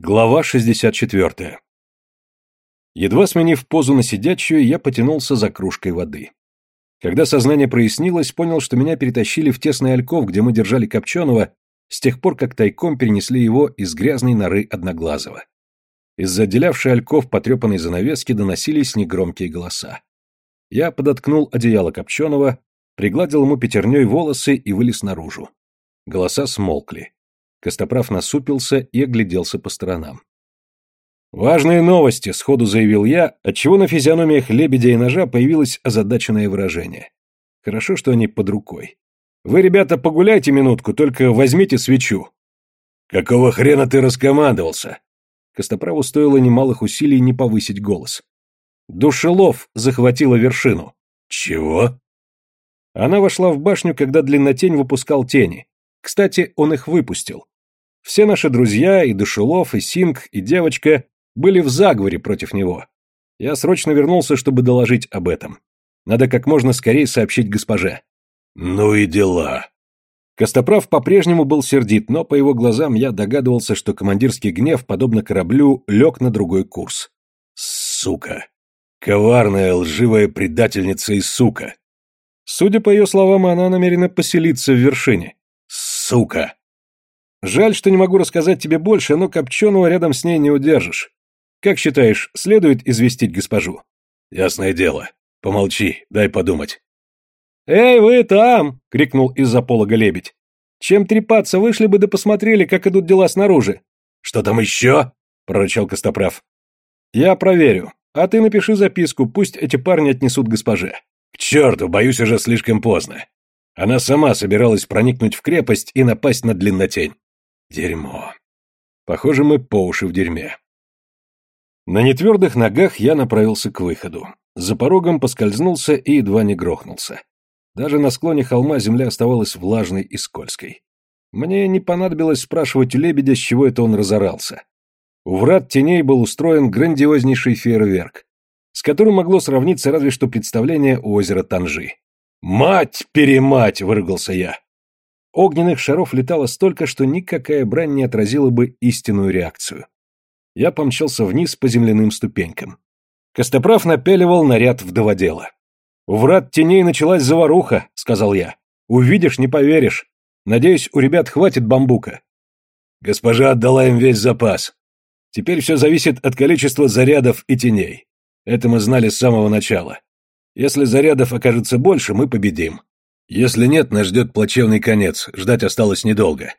Глава 64. Едва сменив позу на сидячую, я потянулся за кружкой воды. Когда сознание прояснилось, понял, что меня перетащили в тесный альков, где мы держали Копченого, с тех пор, как тайком перенесли его из грязной норы Одноглазого. Из-за отделявшей альков потрепанной занавески доносились негромкие голоса. Я подоткнул одеяло Копченого, пригладил ему пятерней волосы и вылез наружу. Голоса смолкли. Костоправ насупился и огляделся по сторонам. «Важные новости», — сходу заявил я, отчего на физиономиях лебедя и ножа появилось озадаченное выражение. Хорошо, что они под рукой. «Вы, ребята, погуляйте минутку, только возьмите свечу». «Какого хрена ты раскомандовался?» Костоправу стоило немалых усилий не повысить голос. Душелов захватила вершину. «Чего?» Она вошла в башню, когда длиннотень выпускал тени. Кстати, он их выпустил. Все наши друзья, и Душелов, и Синг, и девочка, были в заговоре против него. Я срочно вернулся, чтобы доложить об этом. Надо как можно скорее сообщить госпоже. Ну и дела. Костоправ по-прежнему был сердит, но по его глазам я догадывался, что командирский гнев, подобно кораблю, лег на другой курс. Сука. Коварная, лживая предательница и сука. Судя по ее словам, она намерена поселиться в вершине. Сука. Жаль, что не могу рассказать тебе больше, но Копченого рядом с ней не удержишь. Как считаешь, следует известить госпожу? Ясное дело. Помолчи, дай подумать. «Эй, вы там!» — крикнул из-за полога лебедь. «Чем трепаться, вышли бы да посмотрели, как идут дела снаружи». «Что там еще?» — прорычал Костоправ. «Я проверю. А ты напиши записку, пусть эти парни отнесут госпоже». «К черту, боюсь, уже слишком поздно. Она сама собиралась проникнуть в крепость и напасть на длиннотень. Дерьмо. Похоже, мы по уши в дерьме. На нетвердых ногах я направился к выходу. За порогом поскользнулся и едва не грохнулся. Даже на склоне холма земля оставалась влажной и скользкой. Мне не понадобилось спрашивать у лебедя, с чего это он разорался. У врат теней был устроен грандиознейший фейерверк, с которым могло сравниться разве что представление у озера Танжи. «Мать-перемать!» — выругался я. Огненных шаров летало столько, что никакая брань не отразила бы истинную реакцию. Я помчался вниз по земляным ступенькам. Костоправ напяливал наряд вдоводела. «У врат теней началась заваруха», — сказал я. «Увидишь, не поверишь. Надеюсь, у ребят хватит бамбука». Госпожа отдала им весь запас. Теперь все зависит от количества зарядов и теней. Это мы знали с самого начала. Если зарядов окажется больше, мы победим. Если нет, нас ждет плачевный конец, ждать осталось недолго.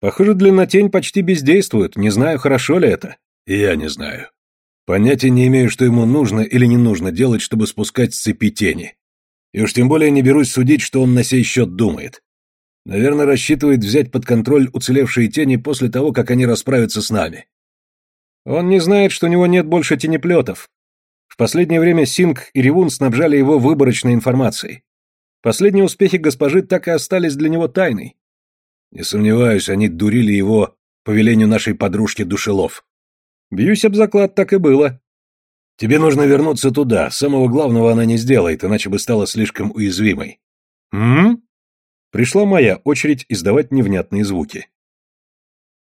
Похоже, длиннотень почти бездействует, не знаю, хорошо ли это. Я не знаю. Понятия не имею, что ему нужно или не нужно делать, чтобы спускать с цепи тени. И уж тем более не берусь судить, что он на сей счет думает. Наверное, рассчитывает взять под контроль уцелевшие тени после того, как они расправятся с нами. Он не знает, что у него нет больше тенеплетов, в последнее время Синг и Ревун снабжали его выборочной информацией. Последние успехи госпожи так и остались для него тайной. Не сомневаюсь, они дурили его по велению нашей подружки Душелов. Бьюсь об заклад, так и было. Тебе нужно вернуться туда, самого главного она не сделает, иначе бы стала слишком уязвимой. М? Пришла моя очередь издавать невнятные звуки.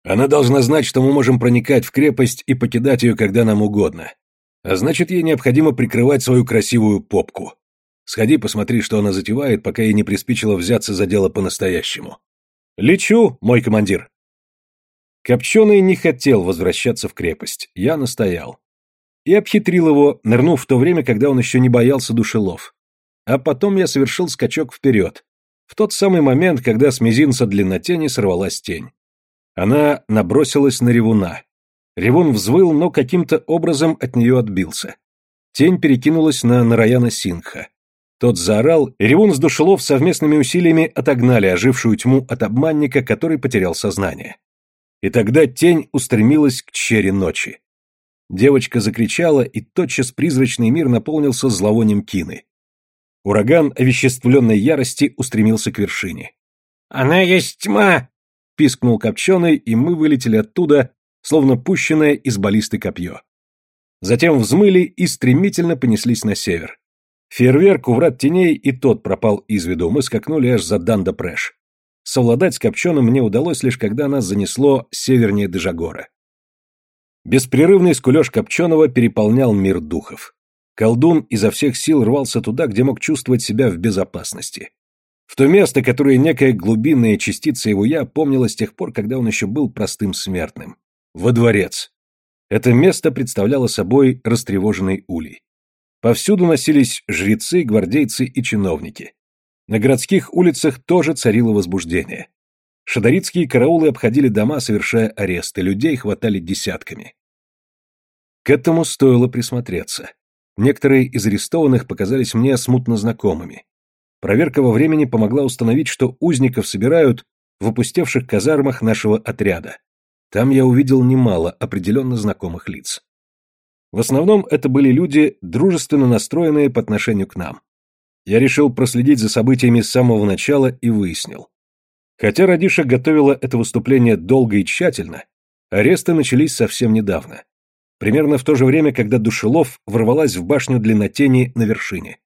Она должна знать, что мы можем проникать в крепость и покидать ее, когда нам угодно. А значит, ей необходимо прикрывать свою красивую попку. Сходи, посмотри, что она затевает, пока ей не приспичило взяться за дело по-настоящему. Лечу, мой командир. Копченый не хотел возвращаться в крепость. Я настоял. И обхитрил его, нырнув в то время, когда он еще не боялся душелов. А потом я совершил скачок вперед. В тот самый момент, когда с мизинца длиннотени сорвалась тень. Она набросилась на ревуна. Ревун взвыл, но каким-то образом от нее отбился. Тень перекинулась на Нараяна Синха. Тот заорал, и Ревун с Душелов совместными усилиями отогнали ожившую тьму от обманника, который потерял сознание. И тогда тень устремилась к чере ночи. Девочка закричала, и тотчас призрачный мир наполнился зловонием кины. Ураган овеществленной ярости устремился к вершине. «Она есть тьма!» — пискнул Копченый, и мы вылетели оттуда, словно пущенное из баллисты копье. Затем взмыли и стремительно понеслись на север. Фейерверк у врат теней и тот пропал из виду, мы скакнули аж за Данда Прэш. Совладать с Копченым мне удалось лишь когда нас занесло севернее Дежагора. Беспрерывный скулеж Копченого переполнял мир духов. Колдун изо всех сил рвался туда, где мог чувствовать себя в безопасности. В то место, которое некая глубинная частица его «я» помнила с тех пор, когда он еще был простым смертным. Во дворец. Это место представляло собой растревоженный улей. Повсюду носились жрецы, гвардейцы и чиновники. На городских улицах тоже царило возбуждение. Шадаритские караулы обходили дома, совершая аресты, людей хватали десятками. К этому стоило присмотреться. Некоторые из арестованных показались мне смутно знакомыми. Проверка во времени помогла установить, что узников собирают в опустевших казармах нашего отряда. Там я увидел немало определенно знакомых лиц. В основном это были люди, дружественно настроенные по отношению к нам. Я решил проследить за событиями с самого начала и выяснил. Хотя Радиша готовила это выступление долго и тщательно, аресты начались совсем недавно. Примерно в то же время, когда Душелов ворвалась в башню длиннотени на вершине.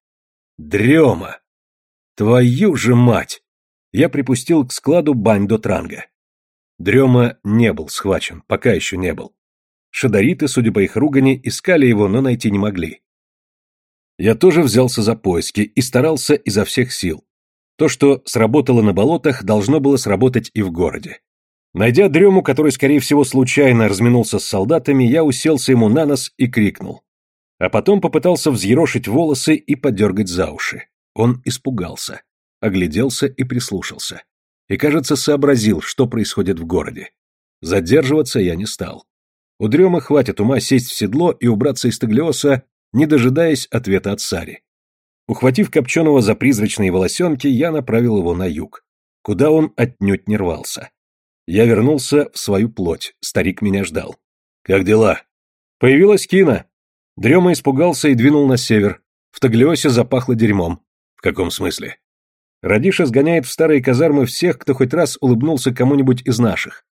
Дрема! Твою же мать! Я припустил к складу бань до транга. Дрема не был схвачен, пока еще не был. Шадариты, судя по их ругани, искали его, но найти не могли. Я тоже взялся за поиски и старался изо всех сил. То, что сработало на болотах, должно было сработать и в городе. Найдя дрему, который, скорее всего, случайно разминулся с солдатами, я уселся ему на нос и крикнул. А потом попытался взъерошить волосы и подергать за уши. Он испугался, огляделся и прислушался. И, кажется, сообразил, что происходит в городе. Задерживаться я не стал. У Дрема хватит ума сесть в седло и убраться из Таглиоса, не дожидаясь ответа от Сари. Ухватив Копченого за призрачные волосенки, я направил его на юг, куда он отнюдь не рвался. Я вернулся в свою плоть, старик меня ждал. «Как дела?» «Появилась Кина». Дрема испугался и двинул на север. В Таглиосе запахло дерьмом. «В каком смысле?» Радиша сгоняет в старые казармы всех, кто хоть раз улыбнулся кому-нибудь из наших.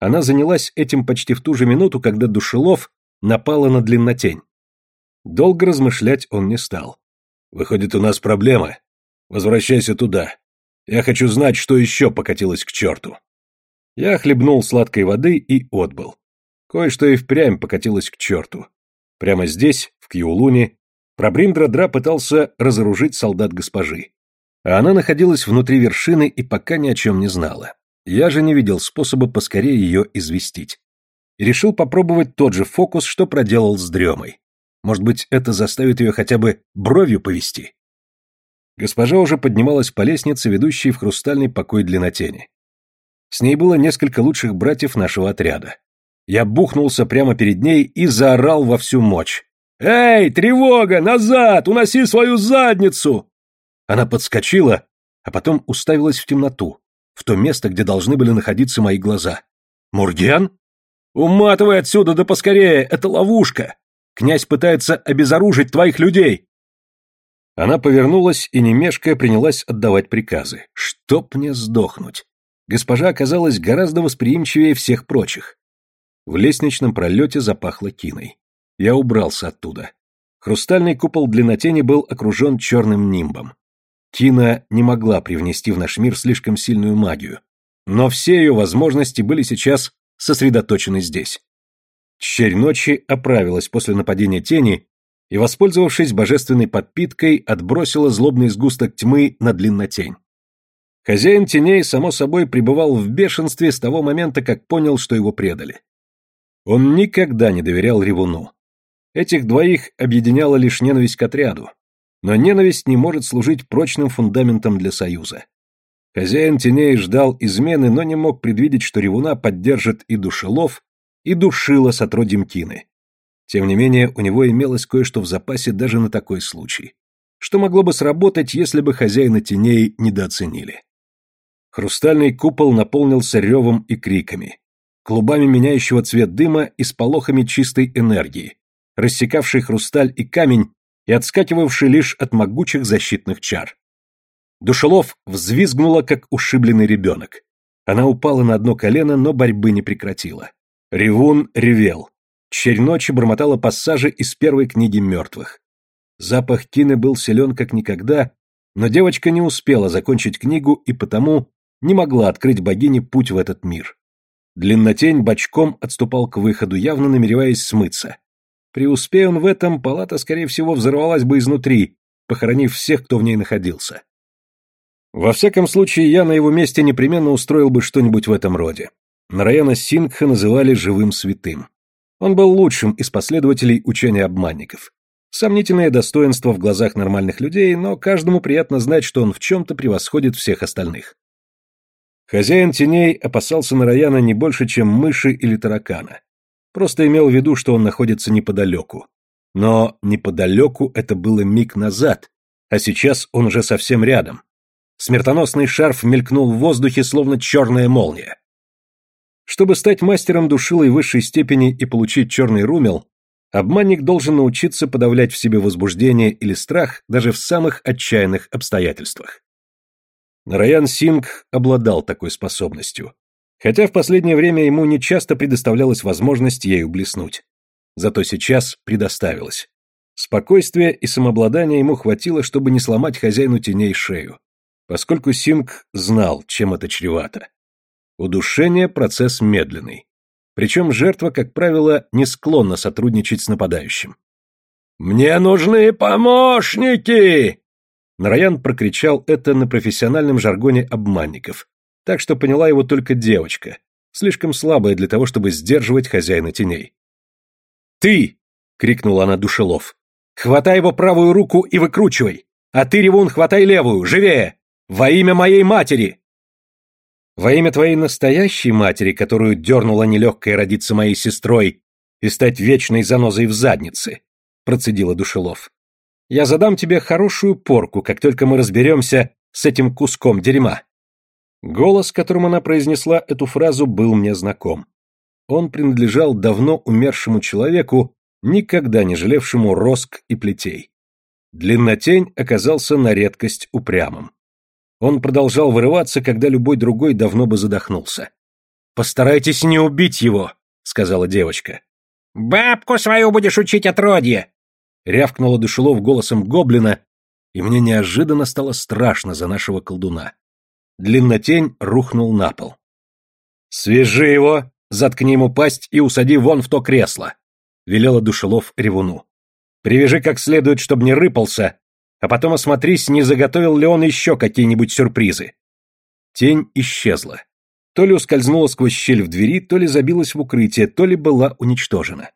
Она занялась этим почти в ту же минуту, когда Душелов напала на длиннотень. Долго размышлять он не стал. «Выходит, у нас проблема. Возвращайся туда. Я хочу знать, что еще покатилось к черту». Я хлебнул сладкой воды и отбыл. Кое-что и впрямь покатилось к черту. Прямо здесь, в Кьюлуне, Прабриндра-Дра пытался разоружить солдат госпожи. А она находилась внутри вершины и пока ни о чем не знала. Я же не видел способа поскорее ее известить. И решил попробовать тот же фокус, что проделал с дремой. Может быть, это заставит ее хотя бы бровью повести. Госпожа уже поднималась по лестнице, ведущей в хрустальный покой длиннотени. С ней было несколько лучших братьев нашего отряда. Я бухнулся прямо перед ней и заорал во всю мощь. «Эй, тревога! Назад! Уноси свою задницу!» Она подскочила, а потом уставилась в темноту в то место, где должны были находиться мои глаза. «Мурген? Уматывай отсюда, да поскорее! Это ловушка! Князь пытается обезоружить твоих людей!» Она повернулась и, не мешкая, принялась отдавать приказы. «Чтоб мне сдохнуть!» Госпожа оказалась гораздо восприимчивее всех прочих. В лестничном пролете запахло киной. Я убрался оттуда. Хрустальный купол длиннотени был окружен черным нимбом. Кина не могла привнести в наш мир слишком сильную магию, но все ее возможности были сейчас сосредоточены здесь. Черь ночи оправилась после нападения тени и, воспользовавшись божественной подпиткой, отбросила злобный сгусток тьмы на длиннотень. Хозяин теней, само собой, пребывал в бешенстве с того момента, как понял, что его предали. Он никогда не доверял Ревуну. Этих двоих объединяла лишь ненависть к отряду, но ненависть не может служить прочным фундаментом для союза. Хозяин теней ждал измены, но не мог предвидеть, что Ревуна поддержит и Душелов, и Душила с отродьем Кины. Тем не менее, у него имелось кое-что в запасе даже на такой случай. Что могло бы сработать, если бы хозяина теней недооценили? Хрустальный купол наполнился ревом и криками, клубами меняющего цвет дыма и сполохами чистой энергии, рассекавший хрусталь и камень и отскакивавший лишь от могучих защитных чар. Душелов взвизгнула, как ушибленный ребенок. Она упала на одно колено, но борьбы не прекратила. Ревун ревел. Черь ночи бормотала пассажи из первой книги мертвых. Запах кины был силен как никогда, но девочка не успела закончить книгу и потому не могла открыть богине путь в этот мир. Длиннотень бочком отступал к выходу, явно намереваясь смыться. Преуспея он в этом, палата, скорее всего, взорвалась бы изнутри, похоронив всех, кто в ней находился. Во всяком случае, я на его месте непременно устроил бы что-нибудь в этом роде. Нараяна Сингха называли живым святым. Он был лучшим из последователей учения обманников. Сомнительное достоинство в глазах нормальных людей, но каждому приятно знать, что он в чем-то превосходит всех остальных. Хозяин теней опасался Нараяна не больше, чем мыши или таракана. Просто имел в виду, что он находится неподалеку. Но неподалеку это было миг назад, а сейчас он уже совсем рядом. Смертоносный шарф мелькнул в воздухе, словно черная молния. Чтобы стать мастером душилой высшей степени и получить черный румел, обманник должен научиться подавлять в себе возбуждение или страх даже в самых отчаянных обстоятельствах. Нараян Синг обладал такой способностью, хотя в последнее время ему не часто предоставлялась возможность ею блеснуть. Зато сейчас предоставилось. Спокойствия и самообладания ему хватило, чтобы не сломать хозяину теней шею, поскольку Синг знал, чем это чревато. Удушение – процесс медленный. Причем жертва, как правило, не склонна сотрудничать с нападающим. «Мне нужны помощники!» Нараян прокричал это на профессиональном жаргоне обманников, так что поняла его только девочка, слишком слабая для того, чтобы сдерживать хозяина теней. «Ты!» — крикнула она душелов. «Хватай его правую руку и выкручивай! А ты, Ревун, хватай левую! Живее! Во имя моей матери!» «Во имя твоей настоящей матери, которую дернула нелегкая родиться моей сестрой и стать вечной занозой в заднице», — процедила душелов. Я задам тебе хорошую порку, как только мы разберемся с этим куском дерьма». Голос, которым она произнесла эту фразу, был мне знаком. Он принадлежал давно умершему человеку, никогда не жалевшему роск и плетей. Длиннотень оказался на редкость упрямым. Он продолжал вырываться, когда любой другой давно бы задохнулся. «Постарайтесь не убить его», — сказала девочка. «Бабку свою будешь учить отродье!» рявкнула душелов голосом гоблина, и мне неожиданно стало страшно за нашего колдуна. Длиннотень рухнул на пол. «Свяжи его, заткни ему пасть и усади вон в то кресло», — велела душелов ревуну. «Привяжи как следует, чтобы не рыпался, а потом осмотрись, не заготовил ли он еще какие-нибудь сюрпризы». Тень исчезла. То ли ускользнула сквозь щель в двери, то ли забилась в укрытие, то ли была уничтожена.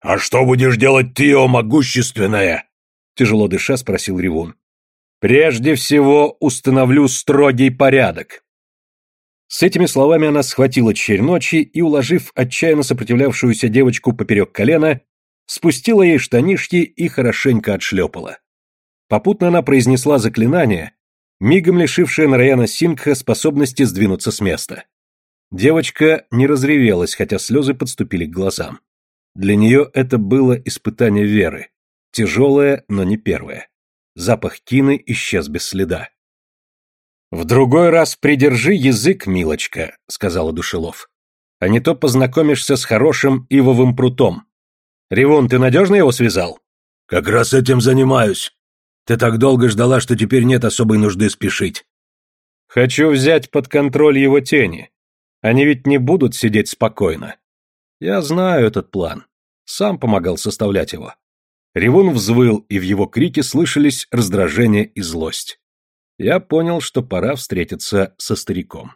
«А что будешь делать ты, о могущественная?» Тяжело дыша спросил Ревун. «Прежде всего установлю строгий порядок». С этими словами она схватила черь ночи и, уложив отчаянно сопротивлявшуюся девочку поперек колена, спустила ей штанишки и хорошенько отшлепала. Попутно она произнесла заклинание, мигом лишившее Нараяна Сингха способности сдвинуться с места. Девочка не разревелась, хотя слезы подступили к глазам. Для нее это было испытание веры. Тяжелое, но не первое. Запах кины исчез без следа. «В другой раз придержи язык, милочка», — сказала Душелов. «А не то познакомишься с хорошим ивовым прутом. Ревун, ты надежно его связал?» «Как раз этим занимаюсь. Ты так долго ждала, что теперь нет особой нужды спешить». «Хочу взять под контроль его тени. Они ведь не будут сидеть спокойно. Я знаю этот план. Сам помогал составлять его. Ревун взвыл, и в его крике слышались раздражение и злость. Я понял, что пора встретиться со стариком.